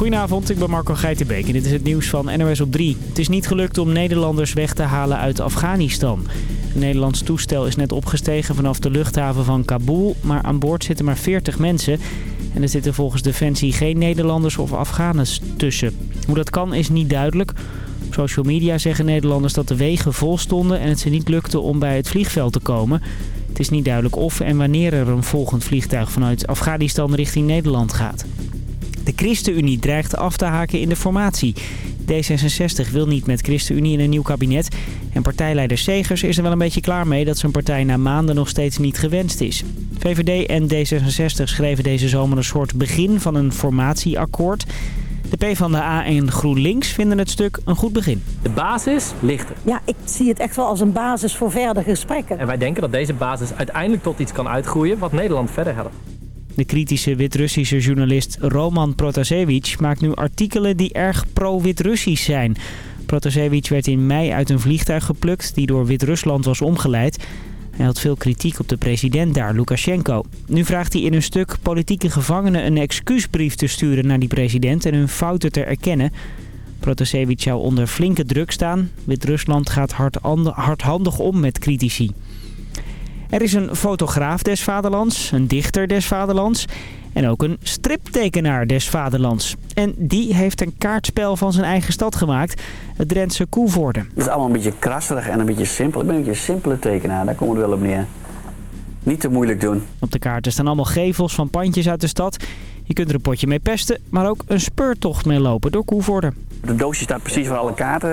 Goedenavond, ik ben Marco Geitenbeek en dit is het nieuws van NOS op 3. Het is niet gelukt om Nederlanders weg te halen uit Afghanistan. Een Nederlands toestel is net opgestegen vanaf de luchthaven van Kabul, maar aan boord zitten maar 40 mensen. En er zitten volgens Defensie geen Nederlanders of Afghanen tussen. Hoe dat kan is niet duidelijk. Op social media zeggen Nederlanders dat de wegen vol stonden en het ze niet lukte om bij het vliegveld te komen. Het is niet duidelijk of en wanneer er een volgend vliegtuig vanuit Afghanistan richting Nederland gaat. De ChristenUnie dreigt af te haken in de formatie. D66 wil niet met ChristenUnie in een nieuw kabinet. En partijleider Segers is er wel een beetje klaar mee dat zijn partij na maanden nog steeds niet gewenst is. VVD en D66 schreven deze zomer een soort begin van een formatieakkoord. De PvdA en GroenLinks vinden het stuk een goed begin. De basis ligt er. Ja, ik zie het echt wel als een basis voor verdere gesprekken. En wij denken dat deze basis uiteindelijk tot iets kan uitgroeien wat Nederland verder helpt. De kritische Wit-Russische journalist Roman Protasevich maakt nu artikelen die erg pro-Wit-Russisch zijn. Protasevich werd in mei uit een vliegtuig geplukt die door Wit-Rusland was omgeleid. Hij had veel kritiek op de president daar, Lukashenko. Nu vraagt hij in een stuk politieke gevangenen een excuusbrief te sturen naar die president en hun fouten te erkennen. Protasevich zou onder flinke druk staan. Wit-Rusland gaat hardhandig om met critici. Er is een fotograaf des vaderlands, een dichter des vaderlands en ook een striptekenaar des vaderlands. En die heeft een kaartspel van zijn eigen stad gemaakt, het Drentse Koevoorde. Het is allemaal een beetje krasserig en een beetje simpel. Ik ben een beetje een simpele tekenaar, daar komt het wel op neer. Niet te moeilijk doen. Op de kaarten staan allemaal gevels van pandjes uit de stad. Je kunt er een potje mee pesten, maar ook een speurtocht mee lopen door Koevoorde. De doosje staat precies waar alle kaarten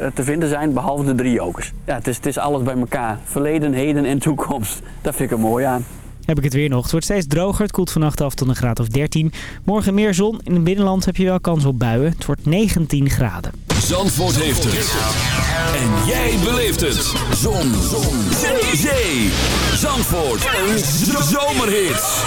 eh, te vinden zijn, behalve de drie jokers. Ja, het is, het is alles bij elkaar. Verleden, heden en toekomst. Dat vind ik er mooi aan. Heb ik het weer nog. Het wordt steeds droger. Het koelt vannacht af tot een graad of 13. Morgen meer zon. In het binnenland heb je wel kans op buien. Het wordt 19 graden. Zandvoort heeft het. En jij beleeft het. Zon. zon. Zee. Zee. Zandvoort. Een zomerhit.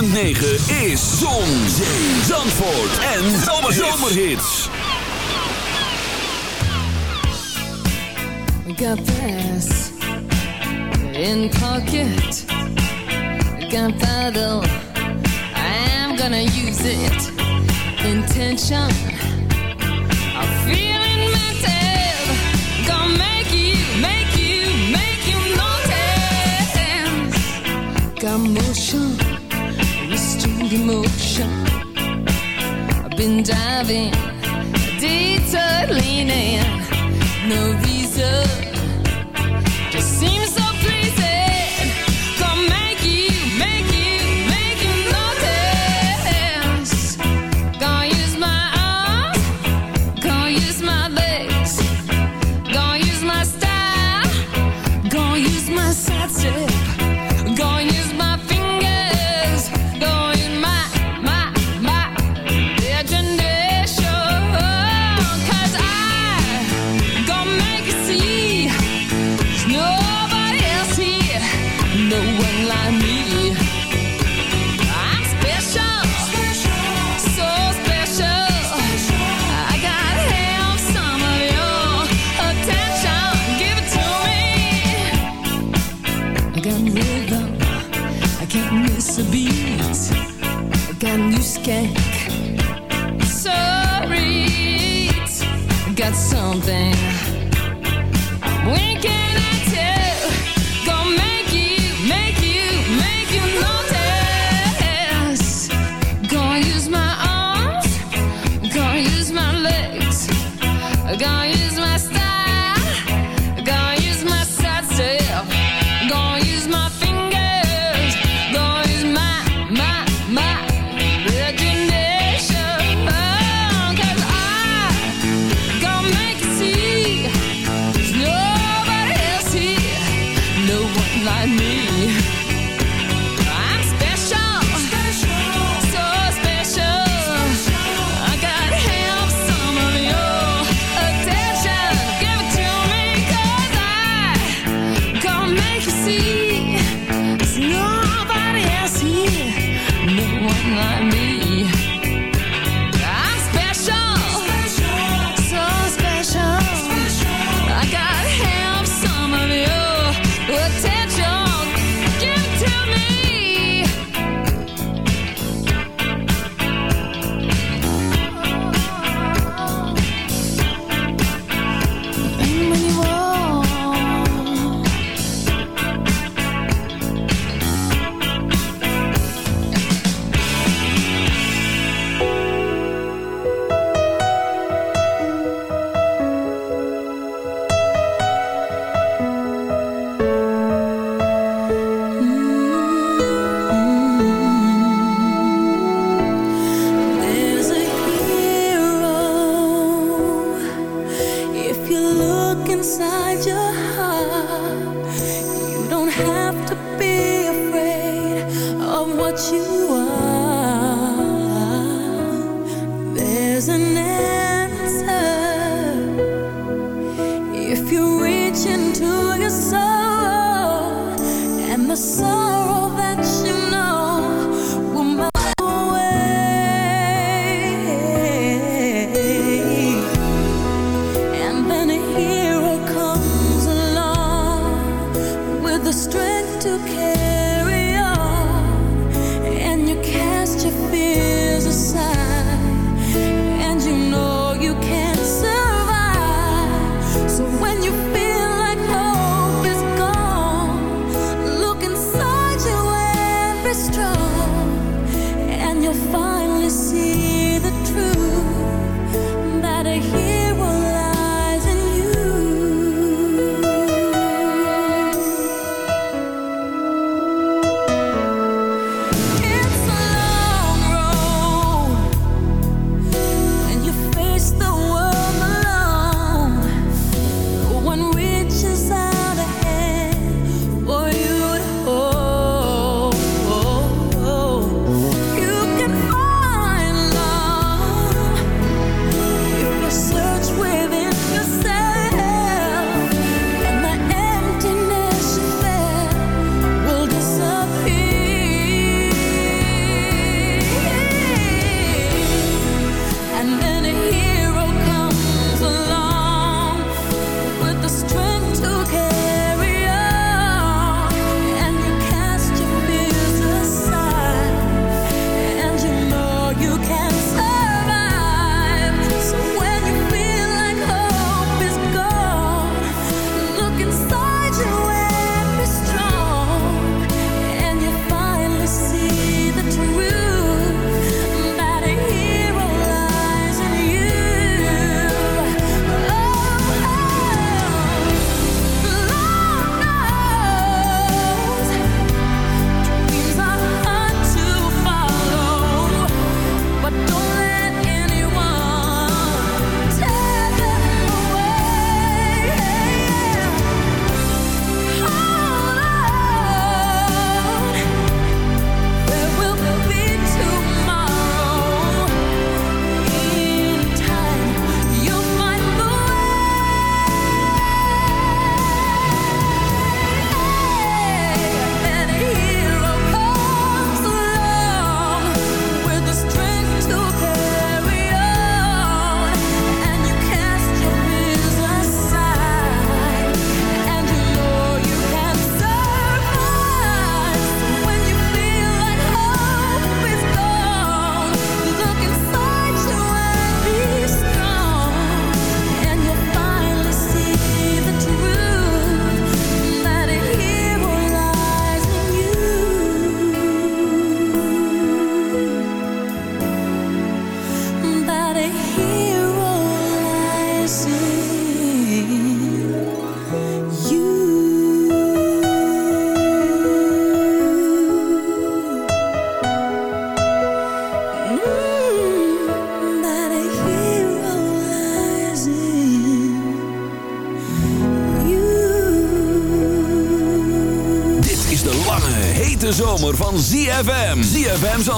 106.9 is Zon, Zandvoort en Zomerhits. Got bass in pocket. Got battle. I'm gonna use it. Intention. I'm feeling massive. Gonna make you, make you, make you notice. Got motion. emotion. I've been diving, detour no reason. to care.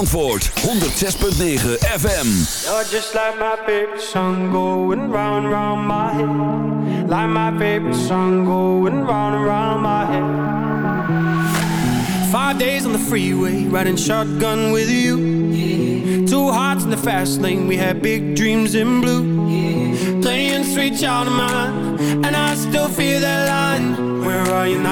Zandvoort 106.9 FM. You're just like my favorite song going round round my head. Like my favorite song going round round my head. Five days on the freeway, riding shotgun with you. Two hearts in the fast lane, we had big dreams in blue. Playing sweet child of mine, and I still feel that line. Where are you now?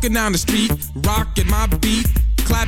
Walking down the street, beat,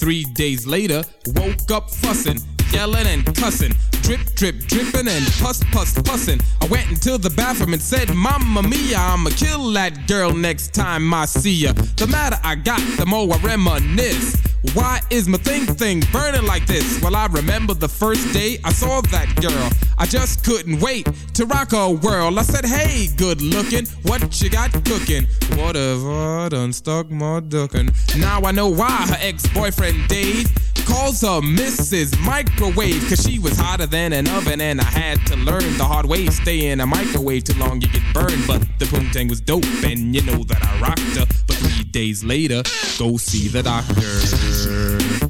Three days later, woke up fussing, yelling and cussing, drip, drip, dripping and puss, puss, pussing. I went into the bathroom and said, Mamma mia, I'ma kill that girl next time I see ya. The matter I got, the more I reminisce. Why is my thing thing burning like this? Well, I remember the first day I saw that girl. I just couldn't wait to rock her world. I said, Hey, good looking, what you got cooking? Whatever, done stuck my duckin'. Now I know why her ex boyfriend Dave calls her Mrs. Microwave. Cause she was hotter than an oven, and I had to learn the hard way. Stay in a microwave too long, you get burned. But the poontang was dope, and you know that I rocked her. But three days later, go see the doctor.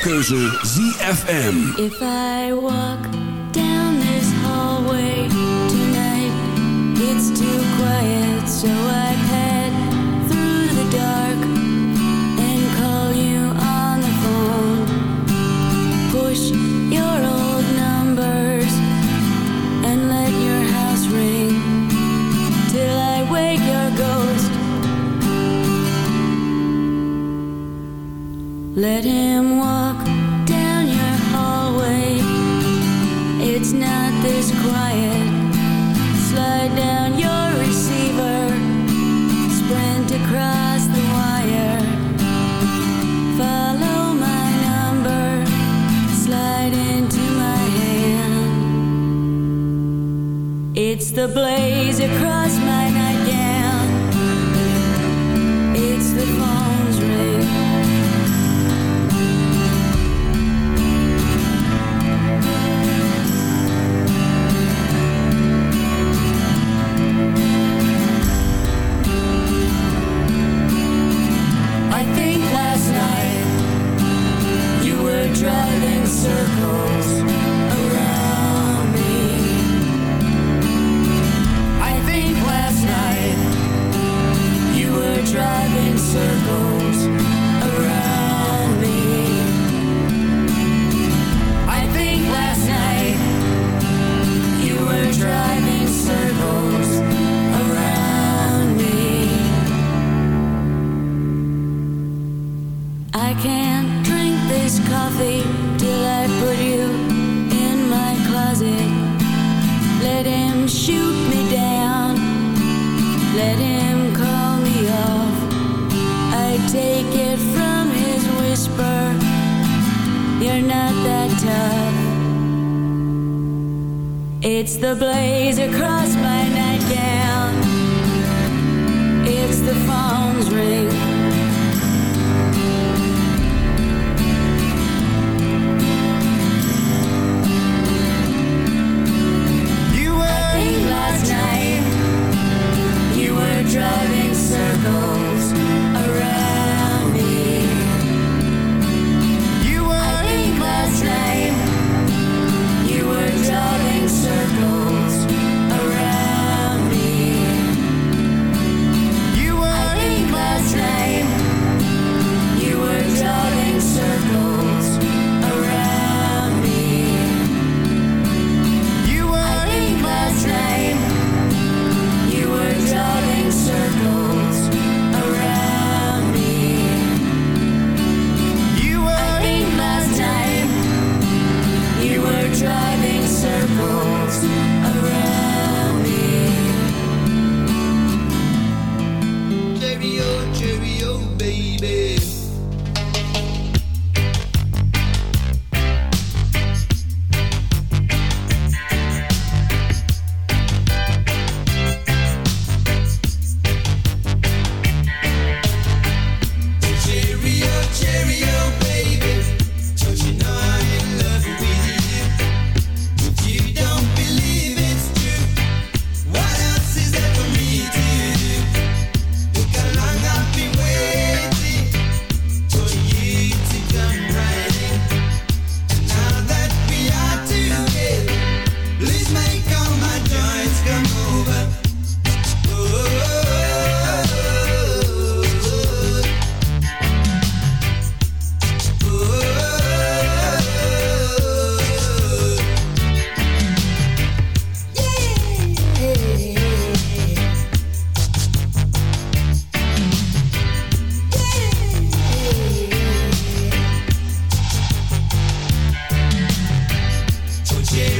keuze ZFM. If I walk it's not this quiet. Slide down your receiver, sprint across the wire. Follow my number, slide into my hand. It's the blaze across.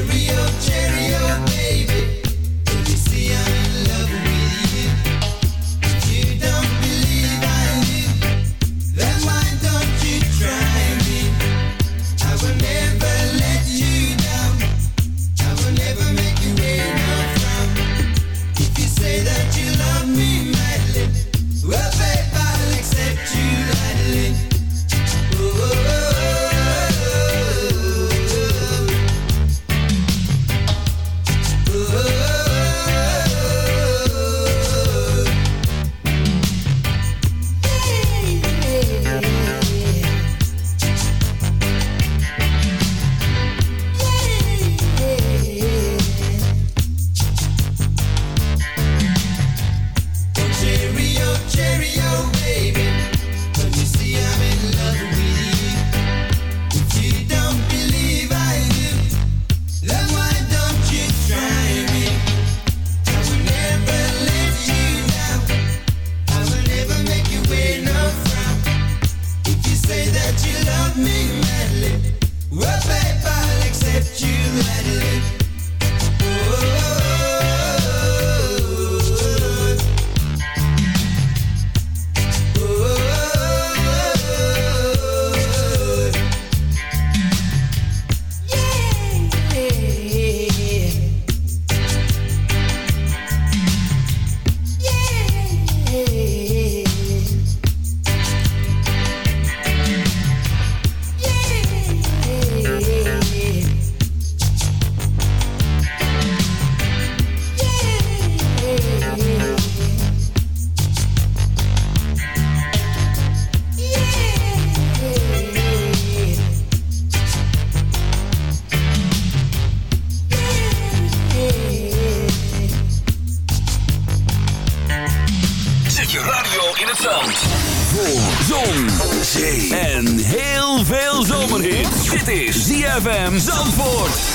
real cherry. ZFM Zandvoort.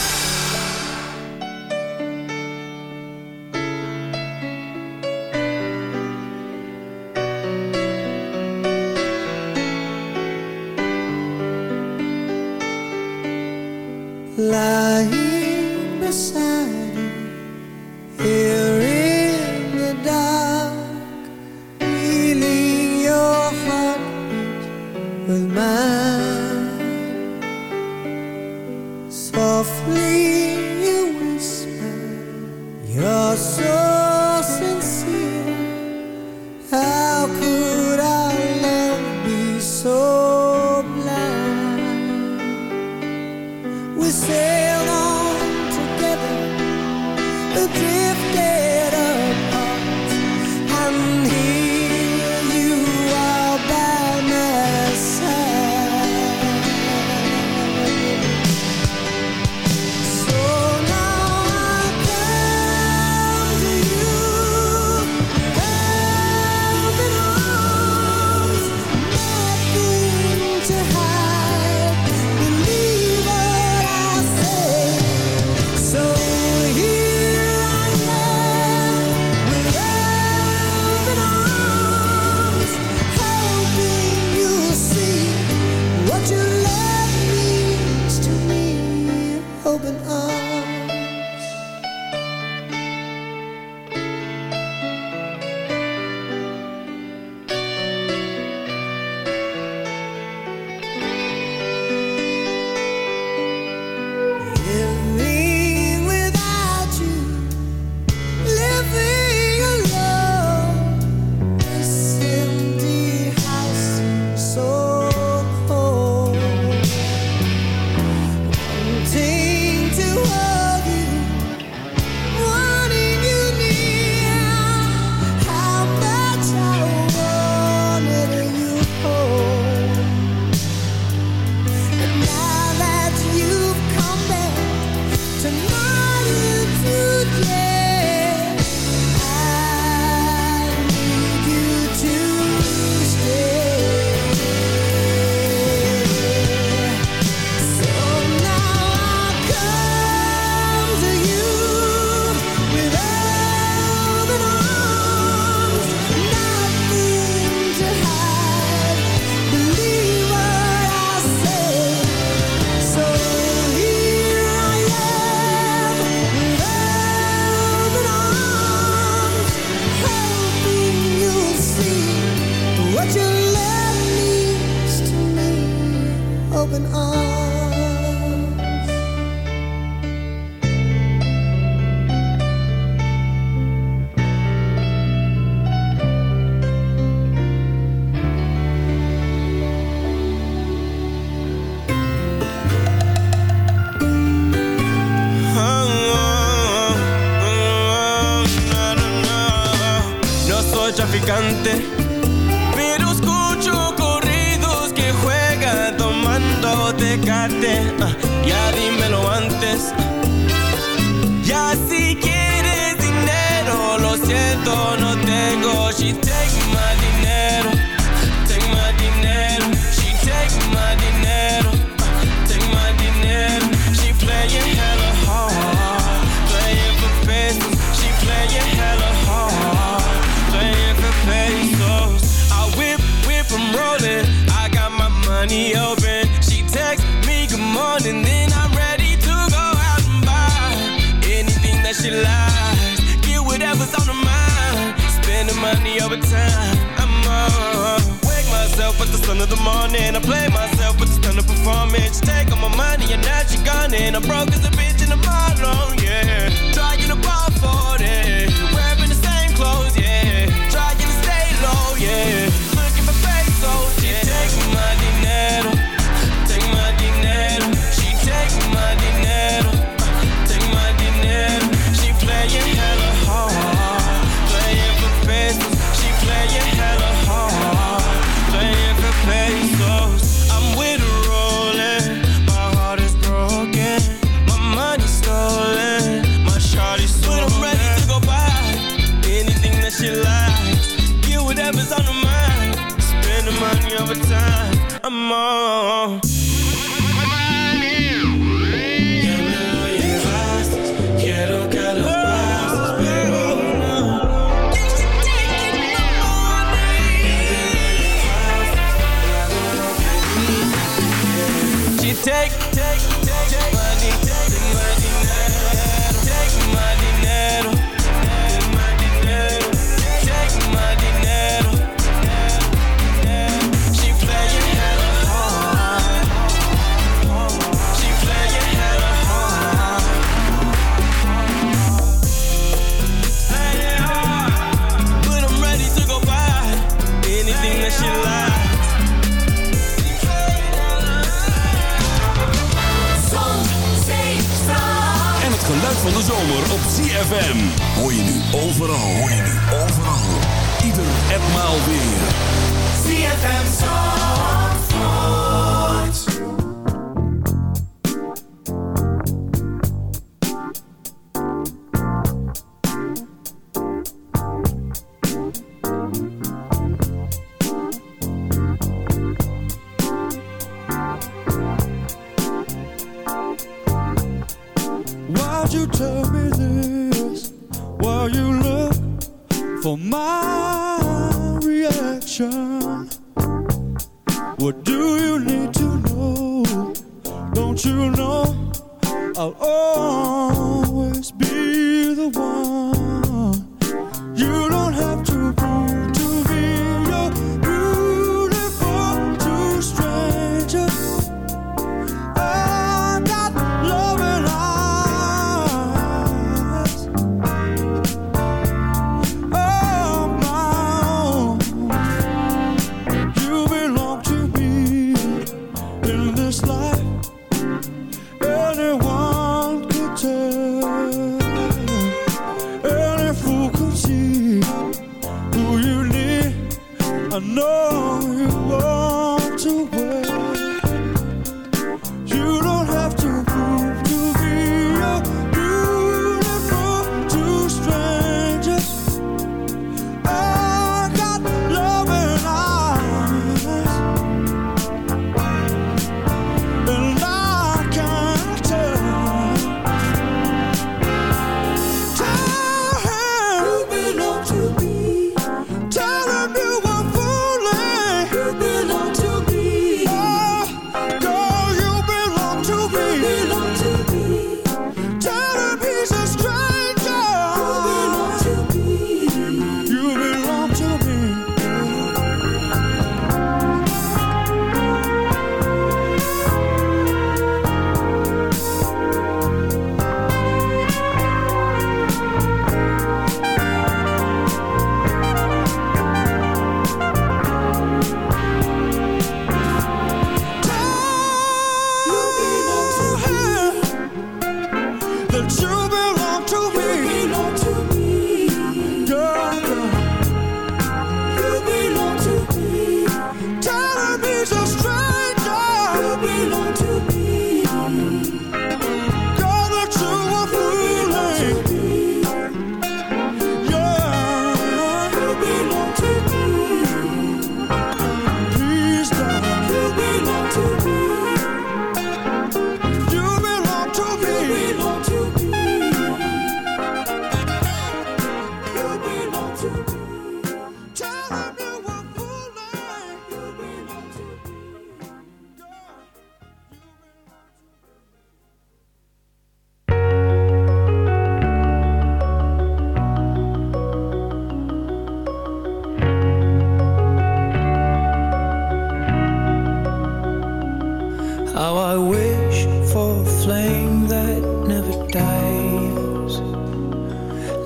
olvidarte. Ah, ya dímelo antes morning. I play myself, but it's done a performance. Take all my money and now you're gone, and I'm broke it all to.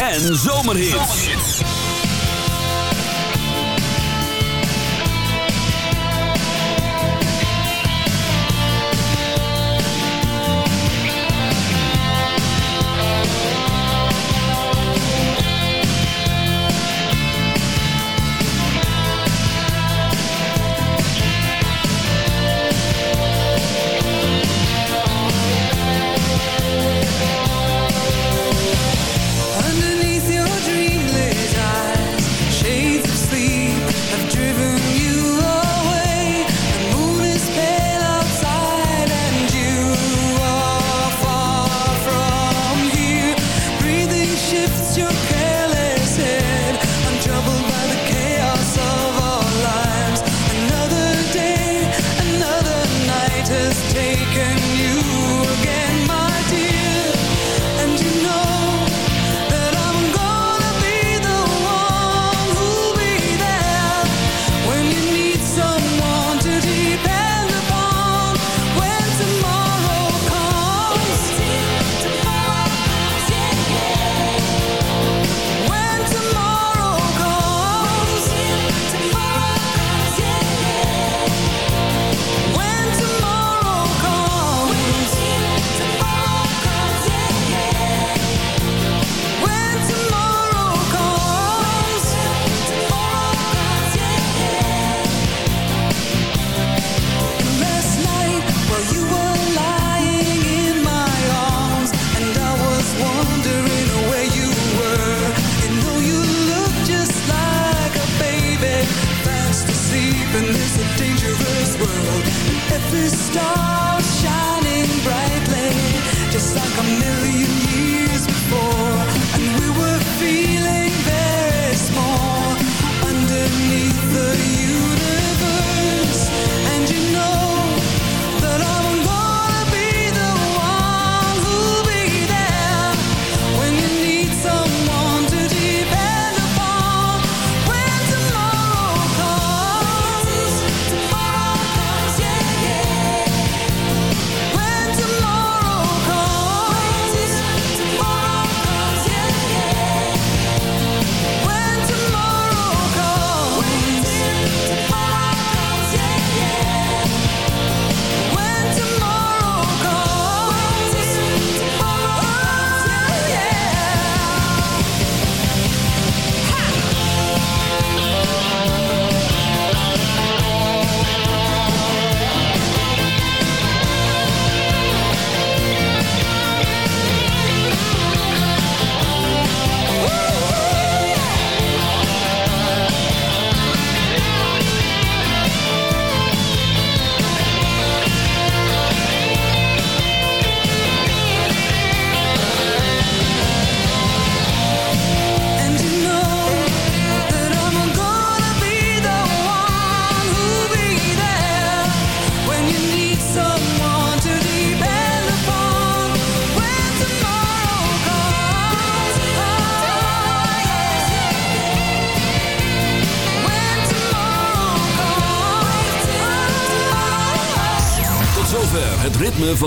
En zomerhits.